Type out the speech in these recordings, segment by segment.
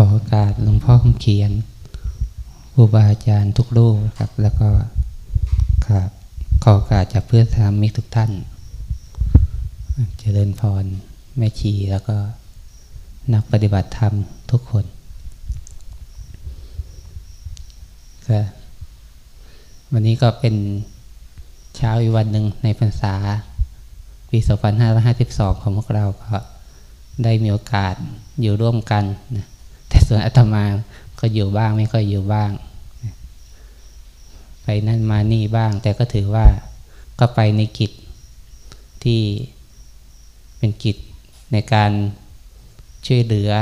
ขอโอกาสหลวงพ่อคำเขียนครูบาอาจารย์ทุกรูปครับ แล้วก็ครับขอโอกาสจากเพื่อนสามิทุกท่าน เจริญพร แม่ชีแล้วก็นักปฏิบัติธรรมทุกคนก็วันนี้ก็เป็นเช้าอีกวันหนึ่งในพรรษาปี 2552 ของพวกเราก็ได้มีโอกาสอยู่ร่วมกันนะ แต่ส่วนอาตมาก็อยู่บ้างไม่ค่อยอยู่บ้าง ไปนั่นมานี่บ้าง แต่ก็ถือว่าก็ไปในกิจที่เป็นกิจในการช่วยเหลือ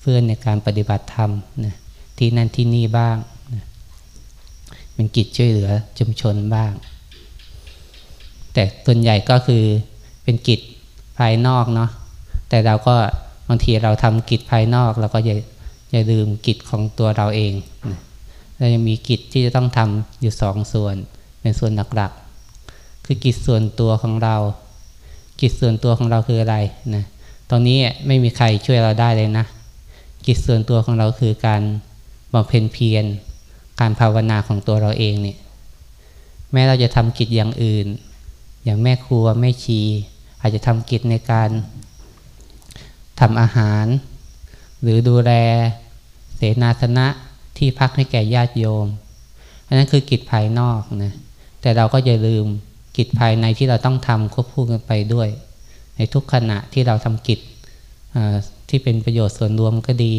เพื่อนในการปฏิบัติธรรมนะที่นั่นที่นี่บ้างนะเป็นกิจช่วยเหลือชุมชนบ้าง แต่ส่วนใหญ่ก็คือเป็นกิจภายนอกเนาะแต่เราก็ บางทีเราทำกิจภายนอกเราก็อย่าอย่าลืมกิจของตัวเราเองนะเรายังมีกิจที่จะต้องทำอยู่สองส่วนเป็นส่วนหลักๆคือกิจส่วนตัวของเรา กิจส่วนตัวของเราคืออะไรนะตอนนี้ไม่มีใครช่วยเราได้เลยนะ กิจส่วนตัวของเราคือการบำเพ็ญเพียรการภาวนาของตัวเราเองเนี่ยแม้เราจะทำกิจอย่างอื่น อย่างแม่ครัวแม่ชี อาจจะทำกิจในการ ทำอาหาร หรือดูแล เสนาสนะที่พักให้แก่ญาติโยม อันนั้นคือกิจภายนอกนะแต่เราก็อย่าลืมกิจภายในที่เราต้องทำควบคู่กันไปด้วย ในทุกขณะที่เราทำกิจที่เป็นประโยชน์ส่วนรวมก็ดี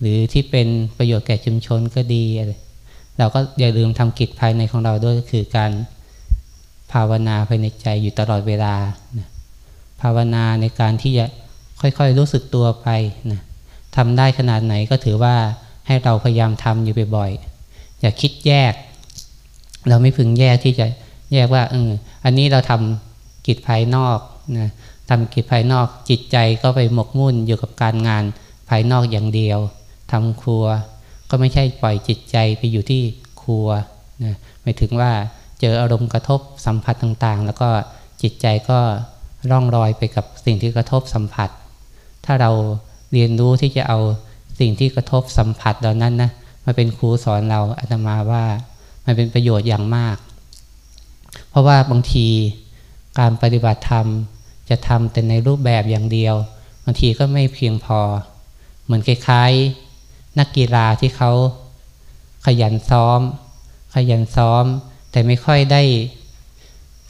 หรือที่เป็นประโยชน์แก่ชุมชนก็ดีเราก็อย่าลืมทำกิจภายในของเราด้วยก็คือการภาวนาภายในใจอยู่ตลอดเวลา ภาวนาในการที่จะ ค่อยๆรู้สึกตัวไปนะทำได้ขนาดไหนก็ถือว่าให้เราพยายามทำอยู่บ่อยๆอย่าคิดแยก เราไม่พึงแยกที่จะแยกว่าเอออันนี้เราทำกิจภายนอกนะทำกิจภายนอกจิตใจก็ไปหมกมุ่นอยู่กับการงานภายนอกอย่างเดียวทำครัว ก็ไม่ใช่ปล่อยจิตใจไปอยู่ที่ครัวนะหมายถึงว่าเจออารมณ์กระทบสัมผัสต่างๆ แล้วก็จิตใจก็ร่องรอยไปกับสิ่งที่กระทบสัมผัส ถ้าเราเรียนรู้ที่จะเอาสิ่งที่กระทบสัมผัสเหล่านั้นนะมาเป็นครูสอนเราอาตมาว่ามันเป็นประโยชน์อย่างมาก เพราะว่าบางทีการปฏิบัติธรรมจะทำแต่ในรูปแบบอย่างเดียว บางทีก็ไม่เพียงพอ เหมือนคล้ายๆ นักกีฬาที่เขาขยันซ้อม ขยันซ้อม แต่ไม่ค่อยได้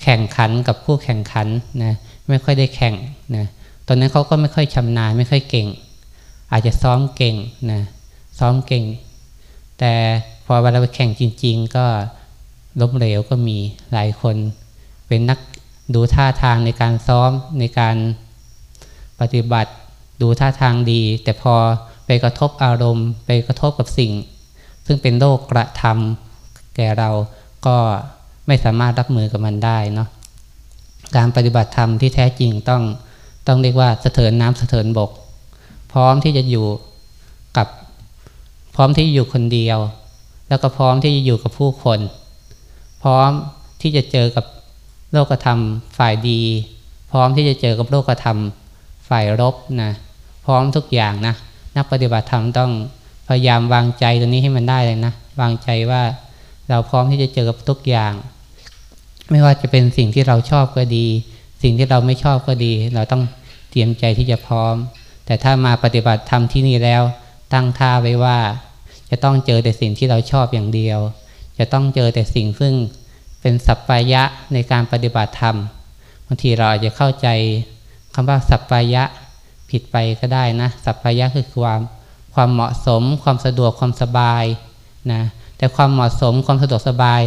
แข่งขันกับผู้แข่งขันนะไม่ค่อยได้แข่งนะ ตอนนั้นเขาก็ไม่ค่อยชำนาญไม่ค่อยเก่ง อาจจะซ้อมเก่งนะซ้อมเก่ง แต่พอเวลาไปแข่งจริง ๆ ก็ล้มเหลวก็มีหลายคน เป็นนักดูท่าทางในการซ้อมในการปฏิบัติดูท่าทางดี แต่พอไปกระทบอารมณ์ ไปกระทบกับสิ่ง ซึ่งเป็นโรคกระทำแก่เราก็ไม่สามารถรับมือกับมันได้เนาะการปฏิบัติธรรมที่แท้จริงต้อง ต้องเรียกว่าสะเถินน้ำสะเถินบก พร้อมที่จะอยู่กับ พร้อมที่อยู่คนเดียว แล้วก็พร้อมที่จะอยู่กับผู้คน พร้อมที่จะเจอกับโลกธรรมฝ่ายดี พร้อมที่จะเจอกับโลกธรรมฝ่ายรบนะพร้อมทุกอย่างนะนักปฏิบัติธรรมต้องพยายามวางใจตรงนี้ให้มันได้เลยนะวางใจว่าเราพร้อมที่จะเจอกับทุกอย่าง ไม่ว่าจะเป็นสิ่งที่เราชอบก็ดี สิ่งที่เราไม่ชอบก็ดี เราต้องเตรียมใจที่จะพร้อม แต่ถ้ามาปฏิบัติธรรมที่นี่แล้ว ตั้งท่าไว้ว่า จะต้องเจอแต่สิ่งที่เราชอบอย่างเดียว จะต้องเจอแต่สิ่งซึ่งเป็นสัพพายะในการปฏิบัติธรรมบางทีเราอาจจะเข้าใจคำว่าสัพพายะผิดไปก็ได้นะ สัพพายะคือความความเหมาะสม ความสะดวกความสบายนะแต่ความเหมาะสมความสะดวกสบาย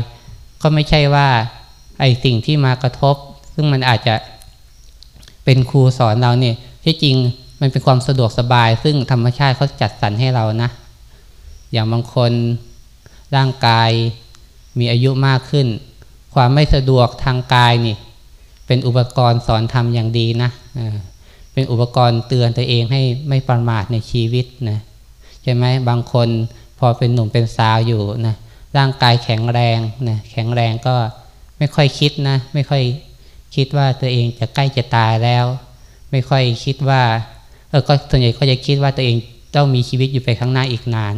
ก็ไม่ใช่ว่าไอสิ่งที่มากระทบ ซึ่งมันอาจจะเป็นครูสอนเราเนี่ยที่จริงมันเป็นความสะดวกสบาย ซึ่งธรรมชาติเขาจัดสรรให้เรานะ อย่างบางคนร่างกายมีอายุมากขึ้น ความไม่สะดวกทางกายนี่ เป็นอุปกรณ์สอนทำอย่างดีนะเป็นอุปกรณ์เตือนตัวเองให้ไม่ประมาทในชีวิตนะใช่ไหมบางคนพอเป็นหนุ่มเป็นสาวอยู่นะร่างกายแข็งแรงนะแข็งแรงก็ไม่ค่อยคิดนะ ไม่ค่อย คิดว่าตัวเองจะใกล้จะตายแล้ว ไม่ค่อยคิดว่าเออก็ส่วนใหญ่ก็จะคิดว่าตัวเองต้องมีชีวิตอยู่ไปข้างหน้าอีกนาน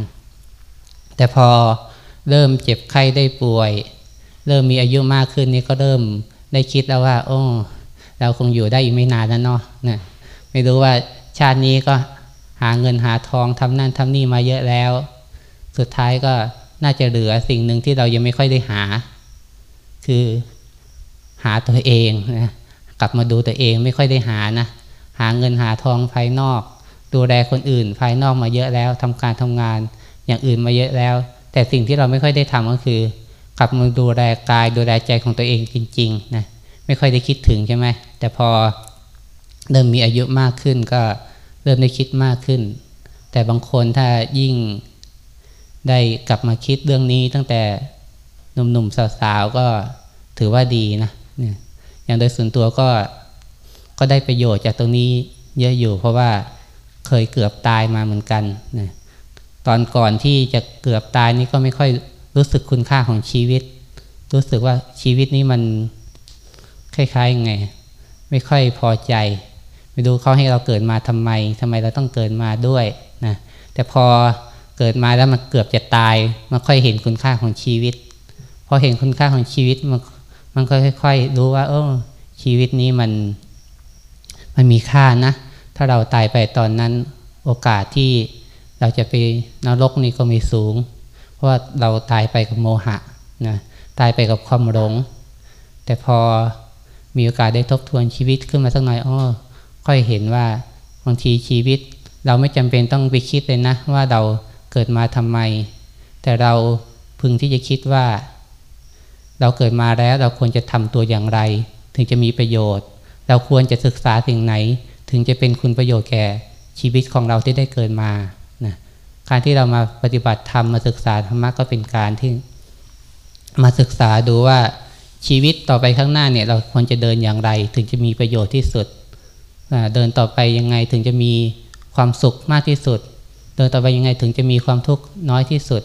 แต่พอเริ่มเจ็บไข้ได้ป่วย เริ่มมีอายุมากขึ้นนี่ก็เริ่มได้คิดแล้วว่า โอ้เราคงอยู่ได้อีกไม่นานแล้วเนาะนะไม่รู้ว่าชาตินี้ก็หาเงินหาทองทำนั่นทำนี่มาเยอะแล้ว สุดท้ายก็น่าจะเหลือสิ่งหนึ่งที่เรายังไม่ค่อยได้หา คือ หาตัวเองนะกลับมาดูตัวเองไม่ค่อยได้หานะหาเงินหาทองภายนอก ดูแลคนอื่นภายนอกมาเยอะแล้วทำการทำงานอย่างอื่นมาเยอะแล้ว แต่สิ่งที่เราไม่ค่อยได้ทำก็คือ กลับมาดูแลกายดูแลใจของตัวเองจริงๆนะไม่ค่อยได้คิดถึงใช่ไหมแต่พอเริ่มมีอายุมากขึ้นก็เริ่มได้คิดมากขึ้น แต่บางคนถ้ายิ่งได้กลับมาคิดเรื่องนี้ตั้งแต่หนุ่มๆสาวๆก็ถือว่าดีนะ เนี่ยอย่างโดยส่วนตัวก็ก็ได้ประโยชน์จากตรงนี้เยอะอยู่ เพราะว่าเคยเกือบตายมาเหมือนกันนะตอนก่อนที่จะเกือบตายนี่ก็ไม่ค่อยรู้สึกคุณค่าของชีวิต รู้สึกว่าชีวิตนี้มันคล้ายๆไง ไม่ค่อยพอใจ ไม่รู้เขาให้เราเกิดมาทำไมทำไมเราต้องเกิดมาด้วยนะแต่พอเกิดมาแล้วมันเกือบจะตาย มันค่อยเห็นคุณค่าของชีวิตพอเห็นคุณค่าของชีวิตมัน มันก็ค่อยๆรู้ว่าโอ้ชีวิตนี้มัน มันมีค่านะ ถ้าเราตายไปตอนนั้นโอกาสที่เราจะไปนรกนี่ก็มีสูง เพราะว่าเราตายไปกับโมหะนะตายไปกับความหลง แต่พอมีโอกาสได้ทบทวนชีวิตขึ้นมาสักหน่อยอ้อค่อยเห็นว่าบางทีชีวิต เราไม่จำเป็นต้องไปคิดเลยนะ ว่าเราเกิดมาทำไม แต่เราพึงที่จะคิดว่า เราเกิดมาแล้วเราควรจะทำตัวอย่างไร ถึงจะมีประโยชน์ เราควรจะศึกษาสิ่งไหน ถึงจะเป็นคุณประโยชน์แก่ชีวิตของเราที่ได้เกิดมานะการที่เรามาปฏิบัติธรรมมาศึกษาธรรมะก็เป็นการที่ มาศึกษาดูว่าชีวิตต่อไปข้างหน้าเนี่ยเราควรจะเดินอย่างไร ถึงจะมีประโยชน์ที่สุด เดินต่อไปยังไงถึงจะมีความสุขมากที่สุด เดินต่อไปยังไงถึงจะมีความทุกข์น้อยที่สุด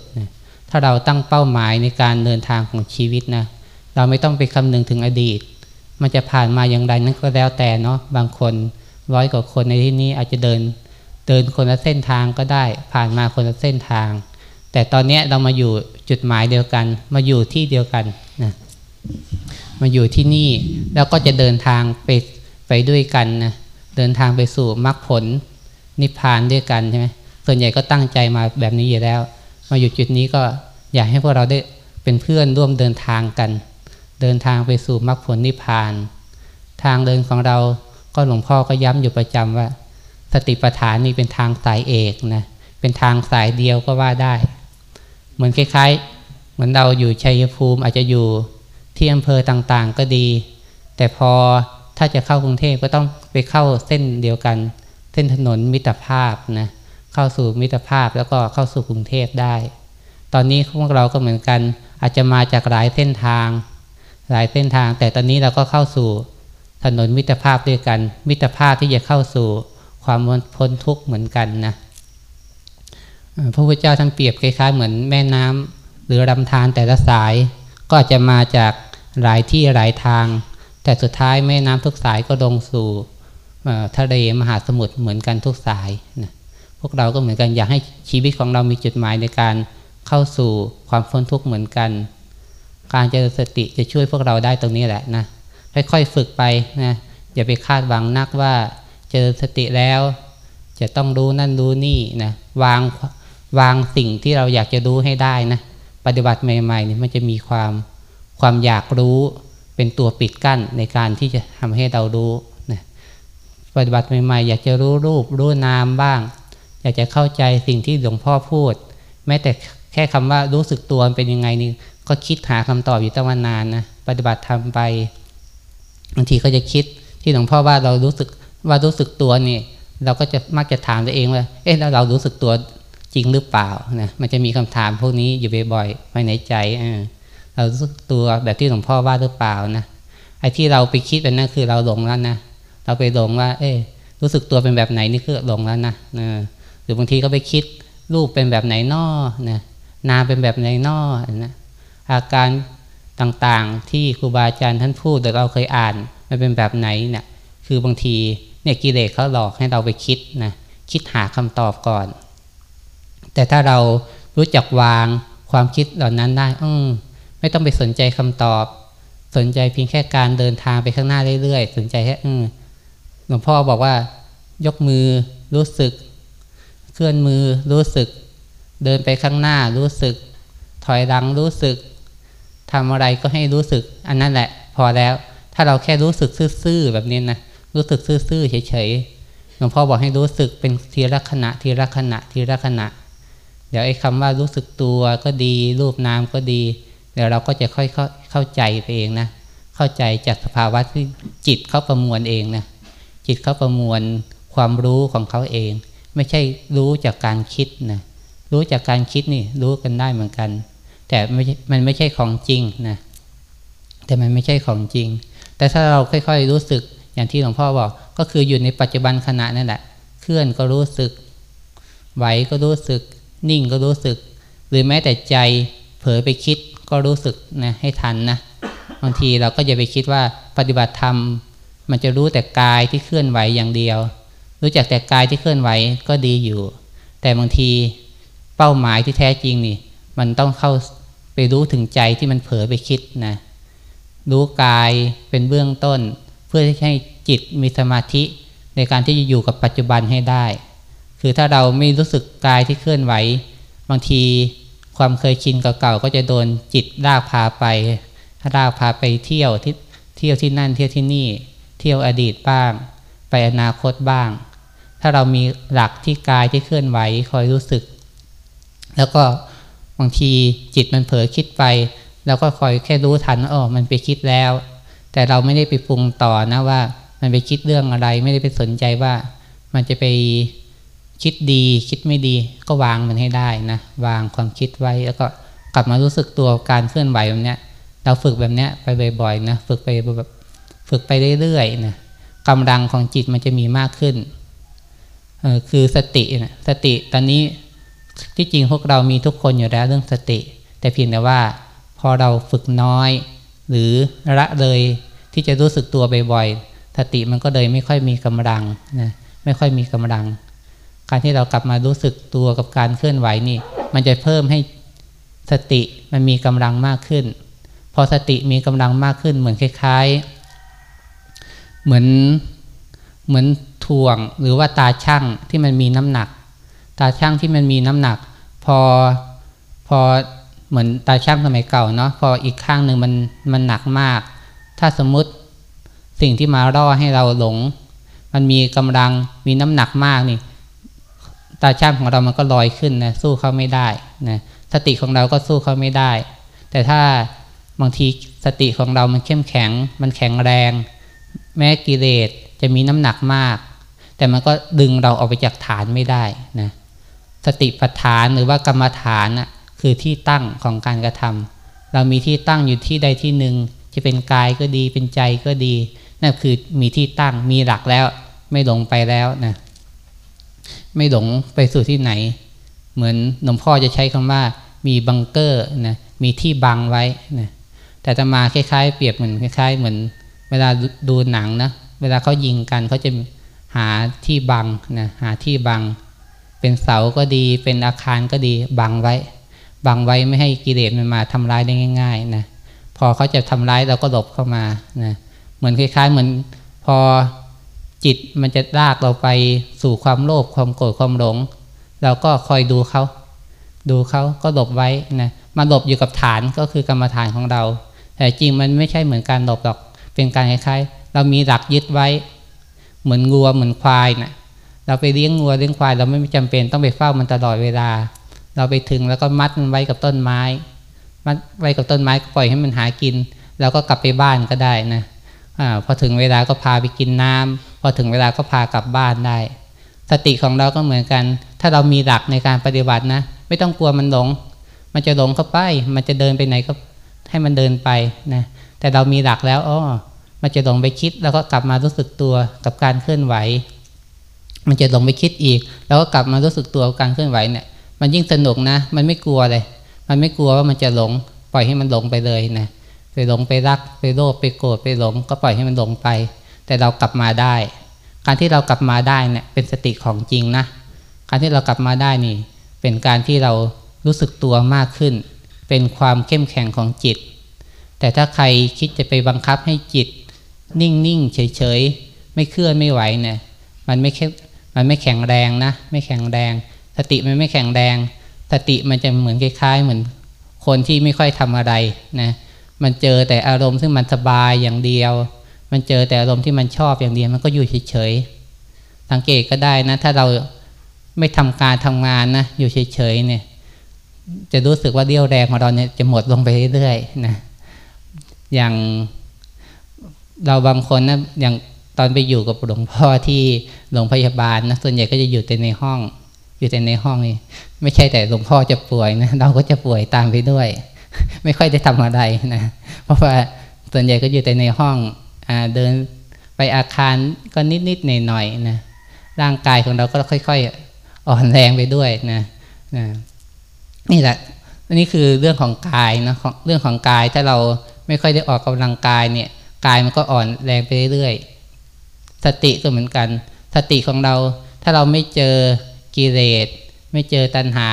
ถ้าเราตั้งเป้าหมายในการเดินทางของชีวิตนะเราไม่ต้องไปคำนึงถึงอดีต มันจะผ่านมาอย่างไรนั้นก็แล้วแต่เนาะบางคนร้อยกว่าคนในที่นี้อาจจะเดินเดินคนละเส้นทางก็ได้ ผ่านมาคนละเส้นทาง แต่ตอนนี้เรามาอยู่จุดหมายเดียวกัน มาอยู่ที่เดียวกันนะมาอยู่ที่นี่แล้วก็จะเดินทางไปไปด้วยกันนะเดินทางไปสู่มรรคผลนิพพานด้วยกันใช่ไหมส่วนใหญ่ก็ตั้งใจมาแบบนี้อยู่แล้ว มาอยู่จุดนี้ก็อยากให้พวกเราได้เป็นเพื่อนร่วมเดินทางกัน เดินทางไปสู่มรรคผลนิพพาน ทางเดินของเราก็หลวงพ่อก็ย้ำอยู่ประจำว่า สติปัฏฐานนี่เป็นทางสายเอกนะเป็นทางสายเดียวก็ว่าได้ เหมือนคล้ายๆ เหมือนเราอยู่ชัยภูมิอาจจะอยู่ที่อำเภอต่างๆก็ดี แต่พอถ้าจะเข้ากรุงเทพก็ต้องไปเข้าเส้นเดียวกัน เส้นถนนมิตรภาพนะ เข้าสู่มิตรภาพแล้วก็เข้าสู่กรุงเทพได้ ตอนนี้พวกเราก็เหมือนกัน อาจจะมาจากหลายเส้นทาง หลายเส้นทาง แต่ตอนนี้เราก็เข้าสู่ถนนมิตรภาพด้วยกัน มิตรภาพที่จะเข้าสู่ความพ้นทุกข์เหมือนกันนะพระพุทธเจ้าท่านเปรียบคล้ายๆเหมือนแม่น้ำหรือลำธารแต่ละสาย ก็จะมาจากหลายที่หลายทาง แต่สุดท้ายแม่น้ำทุกสายก็ลงสู่ทะเลมหาสมุทรเหมือนกันทุกสายนะ พวกเราก็เหมือนกันอยากให้ชีวิตของเรามีจุดหมายในการเข้าสู่ความพ้นทุกข์เหมือนกัน การเจริญสติจะช่วยพวกเราได้ตรงนี้แหละนะค่อยๆฝึกไปนะอย่าไปคาดหวังนักว่าเจริญสติแล้ว จะต้องรู้นั่นรู้นี่นะวางวางสิ่งที่เราอยากจะรู้ให้ได้นะปฏิบัติใหม่ๆนี่มันจะมีความความอยากรู้เป็นตัวปิดกั้นในการที่จะทำให้เรารู้นะปฏิบัติใหม่ๆ อยากจะรู้รูปรู้นามบ้าง อยากจะเข้าใจสิ่งที่หลวงพ่อพูด แม้แต่แค่คำว่ารู้สึกตัวเป็นยังไงนี่ก็คิดหาคำตอบอยู่ตั้งนานนะปฏิบัติทำไปบางทีก็จะคิดที่หลวงพ่อว่าเรารู้สึกว่ารู้สึกตัวนี่เราก็จะมักจะถามตัวเองว่า เอ๊ะแล้วเรารู้สึกตัวจริงหรือเปล่านะมันจะมีคำถามพวกนี้อยู่บ่อยๆภายในใจเรารู้สึกตัวแบบที่หลวงพ่อว่าหรือเปล่านะไอ้ที่เราไปคิดเป็นนั่นคือเราหลงแล้วนะเราไปหลงว่า เอ๊ะรู้สึกตัวเป็นแบบไหนนี่คือหลงแล้วนะห รือบางทีก็ไปคิดรูปเป็นแบบไหนนอนะนามเป็นแบบไหนนอนะอาการต่างๆที่ครูบาอาจารย์ท่านพูดแต่เราเคยอ่านมันเป็นแบบไหนเนี่ยคือบางทีเนี่ยกิเลสเขาหลอกให้เราไปคิดนะคิดหาคำตอบก่อน แต่ถ้าเรารู้จักวางความคิดเหล่านั้นได้อืมไม่ต้องไปสนใจคำตอบ สนใจเพียงแค่การเดินทางไปข้างหน้าเรื่อยๆ สนใจแค่อืมหลวงพ่อบอกว่ายกมือรู้สึก เคลื่อนมือรู้สึก เดินไปข้างหน้ารู้สึก ถอยหลังรู้สึกทำอะไรก็ให้รู้สึก อันนั้นแหละ พอแล้ว ถ้าเราแค่รู้สึกซื่อๆแบบนี้นะรู้สึกซื่อๆเฉยๆหลวงพ่อบอกให้รู้สึกเป็นทีละขณะทีละขณะทีละขณะ เดี๋ยวไอ้คำว่ารู้สึกตัวก็ดีรูปนามก็ดี เดี๋ยวเราก็จะค่อยเข้าเข้าใจไปเองนะเข้าใจจากสภาวะที่จิตเขาประมวลเองนะจิตเขาประมวลความรู้ของเขาเอง ไม่ใช่รู้จากการคิดนะรู้จากการคิดนี่รู้กันได้เหมือนกัน แต่ม่มันไม่ใช่ของจริงนะแต่มันไม่ใช่ของจริง แต่ถ้าเราค่อยๆรู้สึกอย่างที่หลวงพ่อบอก ก็คืออยู่ในปัจจุบันขณะนั่นแหละ เคลื่อนก็รู้สึก ไหวก็รู้สึก นิ่งก็รู้สึก หรือแม้แต่ใจเผลอไปคิดก็รู้สึกนะให้ทันนะบางทีเราก็จะไปคิดว่าปฏิบัติธรรม มันจะรู้แต่กายที่เคลื่อนไหวอย่างเดียว รู้จักแต่กายที่เคลื่อนไหวก็ดีอยู่ แต่บางทีเป้าหมายที่แท้จริงนี่ มันต้องเข้าไปรู้ถึงใจที่มันเผลอไปคิดนะรู้กายเป็นเบื้องต้น เพื่อให้จิตมีสมาธิในการที่จะอยู่กับปัจจุบันให้ได้ คือถ้าเราไม่รู้สึกกายที่เคลื่อนไหว บางทีความเคยชินเก่าๆก็จะโดนจิตลากพาไปลากพาไปเที่ยวที่เที่ยวที่นั่นเที่ยวที่นี่ เที่ยวอดีตบ้าง ไปอนาคตบ้าง ถ้าเรามีหลักที่กายที่เคลื่อนไหวคอยรู้สึก แล้วก็บางทีจิตมันเผลอคิดไปเราก็คอยแค่รู้ทันอ๋อมันไปคิดแล้ว แต่เราไม่ได้ไปปรุงต่อนะว่า มันไปคิดเรื่องอะไร ไม่ได้ไปสนใจว่า มันจะไปคิดดี คิดไม่ดี ก็วางมันให้ได้นะวางความคิดไว้ แล้วก็กลับมารู้สึกตัวการเคลื่อนไหวแบบเนี้ย เราฝึกแบบเนี้ยไปบ่อยๆนะฝึกไปแบบฝึกไปเรื่อยๆนะกำลังของจิตมันจะมีมากขึ้น คือสตินะสติตอนนี้ที่จริงพวกเรามีทุกคนอยู่แล้วเรื่องสติ แต่เพียงแต่ว่าพอเราฝึกน้อย หรือละเลยที่จะรู้สึกตัวบ่อยๆสติมันก็เลยไม่ค่อยมีกำลังนะไม่ค่อยมีกำลัง การที่เรากลับมารู้สึกตัวกับการเคลื่อนไหวนี่ มันจะเพิ่มให้สติมันมีกำลังมากขึ้น พอสติมีกำลังมากขึ้นเหมือนคล้าย ๆ เหมือนเหมือน ถ่วง หรือว่าตาช่างที่มันมีน้ำหนัก ตาช่างที่มันมีน้ำหนัก พอพอเหมือนตาช่างสมัยเก่าเนาะพออีกข้างหนึ่งมันมันหนักมาก ถ้าสมมุติสิ่งที่มาล่อให้เราหลง มันมีกำลังมีน้ำหนักมากนี่ ตาช่างของเรามันก็ลอยขึ้นนะสู้เขาไม่ได้นะสติของเราก็สู้เขาไม่ได้ แต่ถ้าบางทีสติของเรามันเข้มแข็ง มันแข็งแรง แม้กิเลสจะมีน้ำหนักมาก แต่มันก็ดึงเราออกไปจากฐานไม่ได้นะสติปัฏฐานหรือว่ากรรมฐานนะคือที่ตั้งของการกระทำเรามีที่ตั้งอยู่ที่ใดที่หนึ่งจะเป็นกายก็ดีเป็นใจก็ดีนั่นคือมีที่ตั้งมีหลักแล้ว ไม่หลงไปแล้วนะไม่หลงไปสู่ที่ไหน เหมือนหลวงพ่อจะใช้คำว่า มีบังเกอร์นะมีที่บังไว้นะแต่จะมาคล้ายๆ เปรียบเหมือนคล้ายๆ เหมือน เวลาดูหนังนะเวลาเขายิงกันเขาจะ หาที่บังนะหาที่บัง เป็นเสาก็ดี เป็นอาคารก็ดีบังไว้ บังไว้ไม่ให้กิเลสมันมาทำร้ายได้ง่ายๆนะพอเขาจะทำร้ายเราก็หลบเข้ามานะเหมือนคล้ายๆ เหมือนพอจิตมันจะลากเราไปสู่ความโลภความโกรธความหลง เราก็คอยดูเขาดูเขาก็หลบไว้นะมาหลบอยู่กับฐานก็คือกรรมฐานของเรา แต่จริงมันไม่ใช่เหมือนการหลบหรอกเป็นการคล้ายๆ เรามีหลักยึดไว้ เหมือนงัวเหมือนควายนะ่ะเราไปเลี้ยงงัวเลี้ยงควาย เราไม่จำเป็นต้องไปเฝ้ามันตลอดเวลา เราไปถึงแล้วก็มัดมันไว้กับต้นไม้ มัดไว้กับต้นไม้ก็ปล่อยให้มันหากิน แล้วก็กลับไปบ้านก็ได้นะอพอถึงเวลาก็พาไปกินน้ำพอถึงเวลาก็พากลับบ้านได้ สติของเราก็เหมือนกัน ถ้าเรามีหลักในการปฏิบัตินะ ไม่ต้องกลัวมันหลง มันจะหลงเข้าไป มันจะเดินไปไหนก็ให้มันเดินไปนะ แต่เรามีหลักแล้วอ๋อ มันจะหลงไปคิดแล้วก็กลับมารู้สึกตัวกับการเคลื่อนไหว มันจะหลงไปคิดอีก แล้วก็กลับมารู้สึกตัวกับการเคลื่อนไหวเนี่ย มันยิ่งสนุกนะ มันไม่กลัวเลย มันไม่กลัวว่ามันจะหลง ปล่อยให้มันหลงไปเลยนะ ไปหลงไปรัก ไปโลภไปโกรธไปหลง ก็ปล่อยให้มันหลงไป แต่เรากลับมาได้ การที่เรากลับมาได้เนี่ยเป็นสติของจริงนะ การที่เรากลับมาได้นี่ เป็นการที่เรารู้สึกตัวมากขึ้น เป็นความเข้มแข็งของจิต แต่ถ้าใครคิดจะไปบังคับให้จิต นิ่งๆเฉยๆไม่เคลื่อนไม่ไหวเนี่ยมันไม่แค่มันไม่แข็งแรงนะ ไม่แข็งแรง สติมันไม่แข็งแรง สติมันจะเหมือนคล้ายๆ เหมือนคนที่ไม่ค่อยทำอะไรนะมันเจอแต่อารมณ์ซึ่งมันสบายอย่างเดียว มันเจอแต่อารมณ์ที่มันชอบอย่างเดียว มันก็อยู่เฉยๆสังเกตก็ได้นะ ถ้าเราไม่ทำการทำงานนะอยู่เฉยๆเนี่ยจะรู้สึกว่าเรี่ยวแรงของเราเนี่ยจะหมดลงไปเรื่อยๆนะอย่าง เราบางคนนะอย่างตอนไปอยู่กับหลวงพ่อที่โรงพยาบาลนะส่วนใหญ่ก็จะอยู่แต่ในห้อง อยู่แต่ในห้องนี่ไม่ใช่แต่หลวงพ่อจะป่วยนะเราก็จะป่วยตามไปด้วย ไม่ค่อยได้ทำอะไรนะเพราะว่าส่วนใหญ่ก็อยู่แต่ในห้องอเดินไปอาคารก็นิดๆหน่อยๆนะร่างกายของเราก็ค่อย ๆ อ่อนแรงไปด้วยนะนะนี่แหละนี่คือเรื่องของกายนะเรื่องของกายถ้าเราไม่ค่อยได้ออกกำลังกายเนี่ย กายมันก็อ่อนแรงไปเรื่อยๆสติก็เหมือนกัน สติของเราถ้าเราไม่เจอกิเลสไม่เจอตัณหา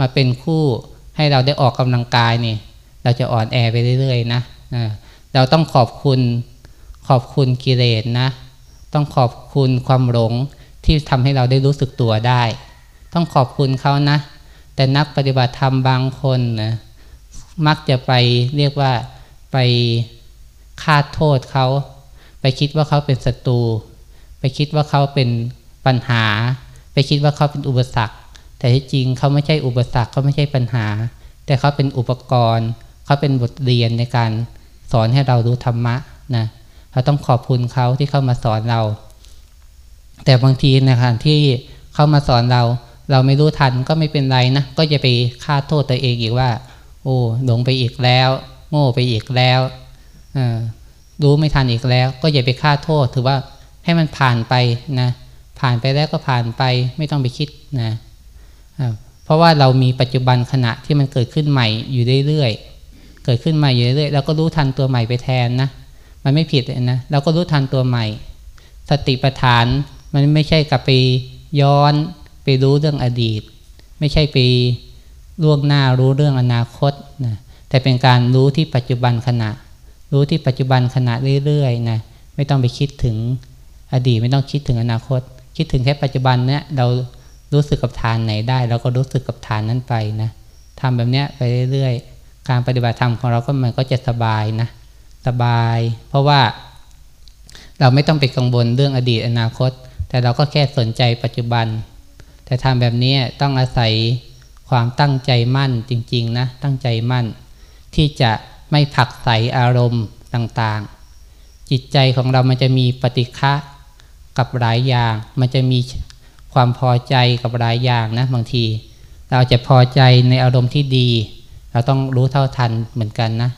มาเป็นคู่ให้เราได้ออกกำลังกายนี่ เราจะอ่อนแอไปเรื่อยๆนะเราต้องขอบคุณขอบคุณกิเลสนะ ต้องขอบคุณความหลงที่ทำให้เราได้รู้สึกตัวได้ ต้องขอบคุณเขานะ แต่นักปฏิบัติธรรมบางคนนะมักจะไปเรียกว่าไป คาดโทษเขา ไปคิดว่าเขาเป็นศัตรู ไปคิดว่าเขาเป็นปัญหา ไปคิดว่าเขาเป็นอุปสรรค แต่ที่จริงเขาไม่ใช่อุปสรรคเขาไม่ใช่ปัญหา แต่เขาเป็นอุปกรณ์ เขาเป็นบทเรียนในการสอนให้เรารู้ธรรมะนะเราต้องขอบคุณเขาที่เข้ามาสอนเรา แต่บางทีในขณะที่เขามาสอนเรา เราไม่รู้ทันก็ไม่เป็นไรนะก็จะไปฆ่าโทษตัวเองอีกว่า โอ้หลงไปอีกแล้ว โง่ไปอีกแล้ว รู้ไม่ทันอีกแล้ว ก็อย่าไปฆ่าโทษ ถือว่าให้มันผ่านไปนะ ผ่านไปแล้วก็ผ่านไปไม่ต้องไปคิดนะเพราะว่าเรามีปัจจุบันขณะที่มันเกิดขึ้นใหม่อยู่เรื่อยๆเกิดขึ้นใหม่อยู่เรื่อยๆแล้วก็รู้ทันตัวใหม่ไปแทนนะมันไม่ผิดนะเราก็รู้ทันตัวใหม่ สติปัฏฐานมันไม่ใช่กลับไปย้อนไปรู้เรื่องอดีต ไม่ใช่ไปล่วงหน้ารู้เรื่องอนาคตนะแต่เป็นการรู้ที่ปัจจุบันขณะ รู้ที่ปัจจุบันขณะเรื่อยๆนะไม่ต้องไปคิดถึงอดีตไม่ต้องคิดถึงอนาคต คิดถึงแค่ปัจจุบันเนี้ยเรารู้สึกกับฐานไหนได้เราก็รู้สึกกับฐานนั้นไปนะทำแบบเนี้ยไปเรื่อยๆ การปฏิบัติธรรมของเราก็มันก็จะสบายนะสบาย เพราะว่า เราไม่ต้องไปกังวลเรื่องอดีตอนาคต แต่เราก็แค่สนใจปัจจุบัน แต่ทำแบบนี้ต้องอาศัยความตั้งใจมั่นจริง ๆ นะ ตั้งใจมั่น ที่จะ ไม่ผักใสอารมณ์ต่างๆ จิตใจของเรามันจะมีปฏิฆะกับหลายอย่าง มันจะมีความพอใจกับหลายอย่างนะบางที เราจะพอใจในอารมณ์ที่ดี เราต้องรู้เท่าทันเหมือนกันนะ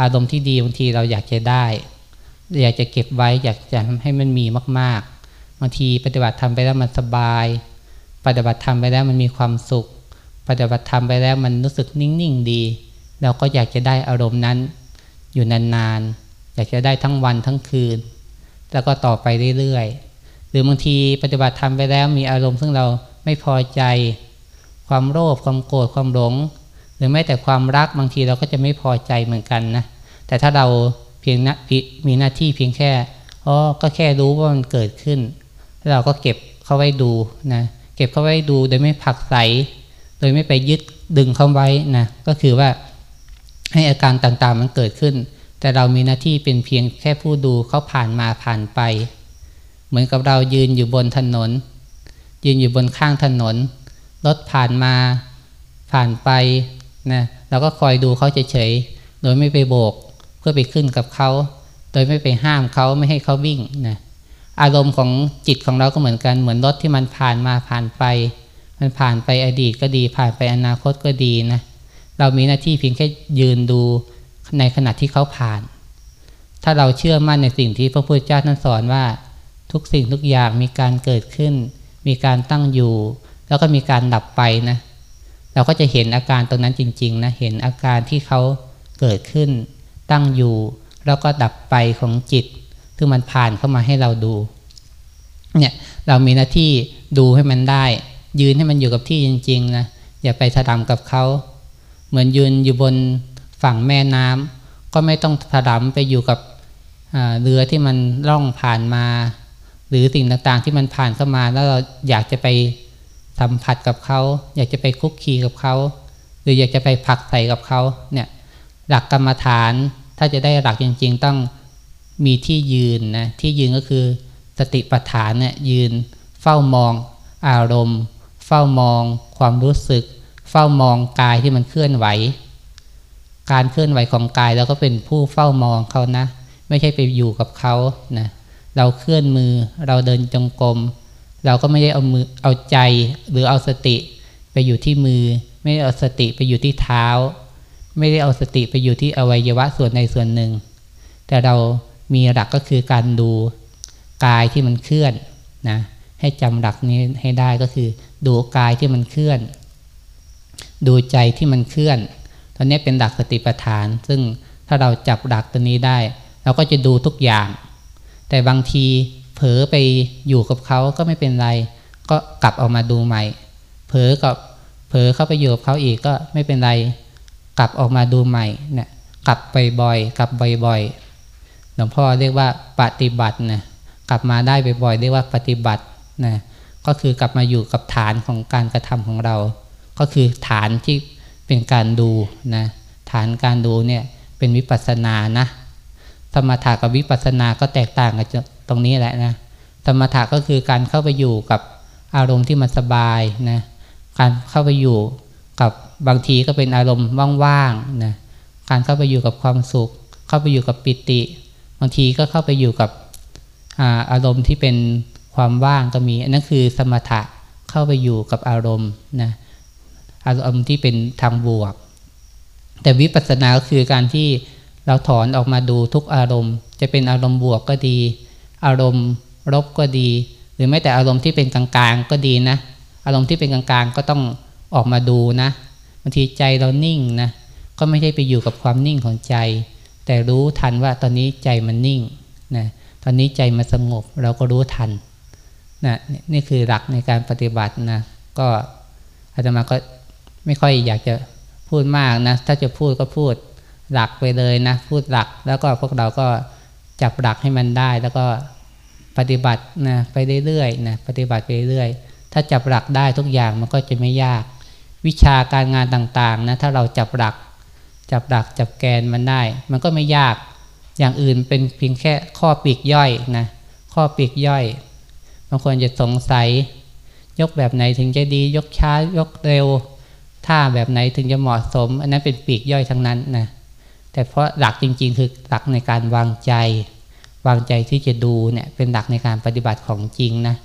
อารมณ์ที่ดีบางทีเราอยากจะได้ อยากจะเก็บไว้อยากจะให้มันมีมากๆ บางทีปฏิบัติทำไปแล้วมันสบาย ปฏิบัติทำไปแล้วมันมีความสุข ปฏิบัติทำไปแล้วมันรู้สึกนิ่งๆดี เราก็อยากจะได้อารมณ์นั้น อยู่นานๆ อยากจะได้ทั้งวันทั้งคืน แล้วก็ต่อไปเรื่อยๆ หรือบางทีปฏิบัติทำไปแล้วมีอารมณ์ซึ่งเราไม่พอใจ ความโลภความโกรธความหลง หรือแม้แต่ความรักบางทีเราก็จะไม่พอใจเหมือนกันนะ แต่ถ้าเราเพียงนะมีหน้าที่เพียงแค่อ๋อก็แค่รู้ว่ามันเกิดขึ้นแล้วเราก็เก็บเข้าไว้ดูนะเก็บเข้าไว้ดูโดยไม่ผักใส โดยไม่ไปยึดดึงเข้าไว้นะก็คือว่า ให้อาการต่างๆมันเกิดขึ้น แต่เรามีหน้าที่เป็นเพียงแค่ผู้ดูเขาผ่านมาผ่านไป เหมือนกับเรายืนอยู่บนถนน ยืนอยู่บนข้างถนน รถผ่านมาผ่านไปนะเราก็คอยดูเขาเฉยๆ โดยไม่ไปโบกเพื่อไปขึ้นกับเขา โดยไม่ไปห้ามเขาไม่ให้เขาวิ่งนะอารมณ์ของจิตของเราก็เหมือนกันเหมือนรถที่มันผ่านมาผ่านไป มันผ่านไปอดีตก็ดีผ่านไปอนาคตก็ดีนะ เรามีหน้าที่เพียงแค่ยืนดูในขณะที่เขาผ่าน ถ้าเราเชื่อมั่นในสิ่งที่พระพุทธเจ้าท่านสอนว่า ทุกสิ่งทุกอย่างมีการเกิดขึ้น มีการตั้งอยู่ แล้วก็มีการดับไปนะ เราก็จะเห็นอาการตรงนั้นจริง ๆ นะ เห็นอาการที่เขาเกิดขึ้น ตั้งอยู่ แล้วก็ดับไปของจิตซึ่มันผ่านเข้ามาให้เราดู เนี่ยเรามีหน้าที่ดูให้มันได้ ยืนให้มันอยู่กับที่จริง ๆ นะ อย่าไปถดำกับเขา เหมือนยืนอยู่บนฝั่งแม่น้ำก็ไม่ต้องถดำไปอยู่กับเรือที่มันล่องผ่านมา หรือสิ่งต่างๆที่มันผ่านเข้ามาแล้วเราอยากจะไปสัมผัสกับเขา อยากจะไปคุกคีกับเขาหรืออยากจะไปผักใส่กับเขาเนี่ยหลักกรรมฐานถ้าจะได้หลักจริง ๆ ต้องมีที่ยืนนะที่ยืนก็คือสติปัฏฐานเนี่ยยืนเฝ้ามองอารมณ์ เฝ้ามองความรู้สึก เฝ้ามองกายที่มันเคลื่อนไหว การเคลื่อนไหวของกายเราก็เป็นผู้เฝ้ามองเขานะ ไม่ใช่ไปอยู่กับเขานะเราเคลื่อนมือเราเดินจงกรมเราก็ไม่ได้เอามือเอาใจหรือเอาสติไปอยู่ที่มือ ไม่ได้เอาสติไปอยู่ที่เท้า ไม่ได้เอาสติไปอยู่ที่อวัยวะส่วนใดส่วนหนึ่ง แต่เรามีหลักก็คือการดูกายที่มันเคลื่อนนะให้จำหลักนี้ให้ได้ก็คือ ดูกายที่มันเคลื่อน ดูใจที่มันเคลื่อน ตอนนี้เป็นหลักสติปัฏฐาน ซึ่งถ้าเราจับหลักตัวนี้ได้ เราก็จะดูทุกอย่าง แต่บางทีเผลอไปอยู่กับเขาก็ไม่เป็นไร ก็กลับออกมาดูใหม่ เผลอกับเผลอเข้าไปอยู่กับเขาอีกก็ไม่เป็นไร กลับออกมาดูใหม่เนี่ยกลับไปบ่อยกลับบ่อยๆหลวงพ่อเรียกว่าปฏิบัตินะกลับมาได้บ่อยๆเรียกว่าปฏิบัตินะก็คือกลับมาอยู่กับฐานของการกระทำของเรา ก็คือฐานที่เป็นการดูนะฐานการดูเนี่ยเป็นวิปัสสนานะสมถะกับวิปัสสนาก็แตกต่างกันตรงนี้แหละนะสมถะก็คือการเข้าไปอยู่กับอารมณ์ที่มันสบายนะการเข้าไปอยู่กับบางทีก็เป็นอารมณ์ว่างๆนะการเข้าไปอยู่กับความสุข เข้าไปอยู่กับปิติ บางทีก็เข้าไปอยู่กับอารมณ์ที่เป็นความว่างก็มีอันนั้นคือสมถะเข้าไปอยู่กับอารมณ์นะ อารมณ์ที่เป็นทางบวก แต่วิปัสสนาคือการที่เราถอนออกมาดูทุกอารมณ์ จะเป็นอารมณ์บวกก็ดี อารมณ์ลบก็ดี หรือแม้แต่อารมณ์ที่เป็นกลางๆก็ดีนะ อารมณ์ที่เป็นกลางๆก็ต้องออกมาดูนะบางทีใจเรานิ่งนะก็ไม่ใช่ไปอยู่กับความนิ่งของใจ แต่รู้ทันว่าตอนนี้ใจมันนิ่งนะตอนนี้ใจมันสงบเราก็รู้ทันนะนี่คือหลักในการปฏิบัตินะก็อาตมาก็ ไม่ค่อยอยากจะพูดมากนะ ถ้าจะพูดก็พูดหลักไปเลยนะ พูดหลัก แล้วก็พวกเราก็จับหลักให้มันได้ แล้วก็ปฏิบัตินะไปเรื่อยๆนะปฏิบัติไปเรื่อยถ้าจับหลักได้ทุกอย่างมันก็จะไม่ยาก วิชาการงานต่างๆนะถ้าเราจับหลัก จับหลักจับแกนมันได้ มันก็ไม่ยากอย่างอื่นเป็นเพียงแค่ข้อปีกย่อยนะข้อปีกย่อยบางคนจะสงสัย ยกแบบไหนถึงจะดียกช้ายกเร็ว ท่าแบบไหนถึงจะเหมาะสม อันนั้นเป็นปีกย่อยทั้งนั้นนะแต่เพราะหลักจริง ๆ คือหลักในการวางใจ วางใจที่จะดูเนี่ยเป็นหลักในการปฏิบัติของจริงนะ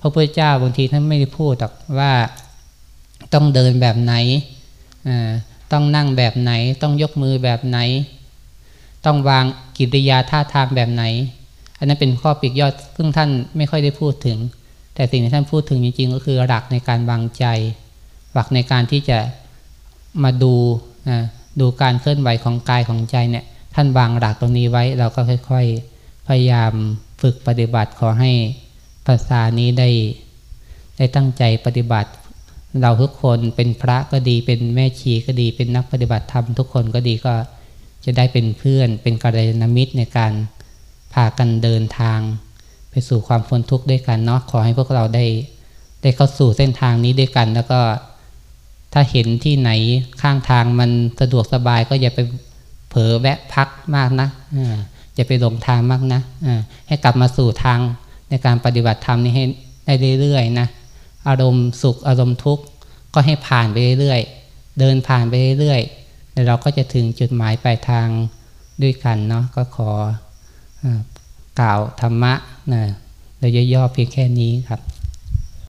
พระพุทธเจ้าบางทีท่านไม่ได้พูดหรอกว่าต้องเดินแบบไหนต้องนั่งแบบไหน ต้องยกมือแบบไหน ต้องวางกิริยาท่าทางแบบไหน อันนั้นเป็นข้อปีกย่อยซึ่งท่านไม่ค่อยได้พูดถึง แต่สิ่งที่ท่านพูดถึงจริง ๆ ก็คือหลักในการวางใจ หลักในการที่จะมาดูนะดูการเคลื่อนไหวของกายของใจเนี่ยท่านวางหลักตรงนี้ไว้เราก็ค่อย ๆ พยายามฝึกปฏิบัติขอให้ภาษานี้ได้ ได้ตั้งใจปฏิบัติ เราทุกคนเป็นพระก็ดีเป็นแม่ชีก็ดีเป็นนักปฏิบัติธรรมทุกคนก็ดีก็จะได้เป็นเพื่อนเป็นกัลยาณมิตรในการพากันเดินทาง ไปสู่ความพ้นทุกข์ด้วยกันเนาะขอให้พวกเราได้ ได้เข้าสู่เส้นทางนี้ด้วยกันแล้วก็ ถ้าเห็นที่ไหนข้างทางมันสะดวกสบายก็อย่าไปเผลอแวะพักมากนะอย่าไปหลงทางมากนะให้กลับมาสู่ทางในการปฏิบัติธรรมนี้ให้ได้เรื่อยๆนะอารมณ์สุขอารมณ์ทุกข์ก็ให้ผ่านไปเรื่อยๆเดินผ่านไปเรื่อยๆแล้วเราก็จะถึงจุดหมายปลายทางด้วยกันเนาะก็ขอกล่าวธรรมะนะโดยย่อๆเพียงแค่นี้ครับ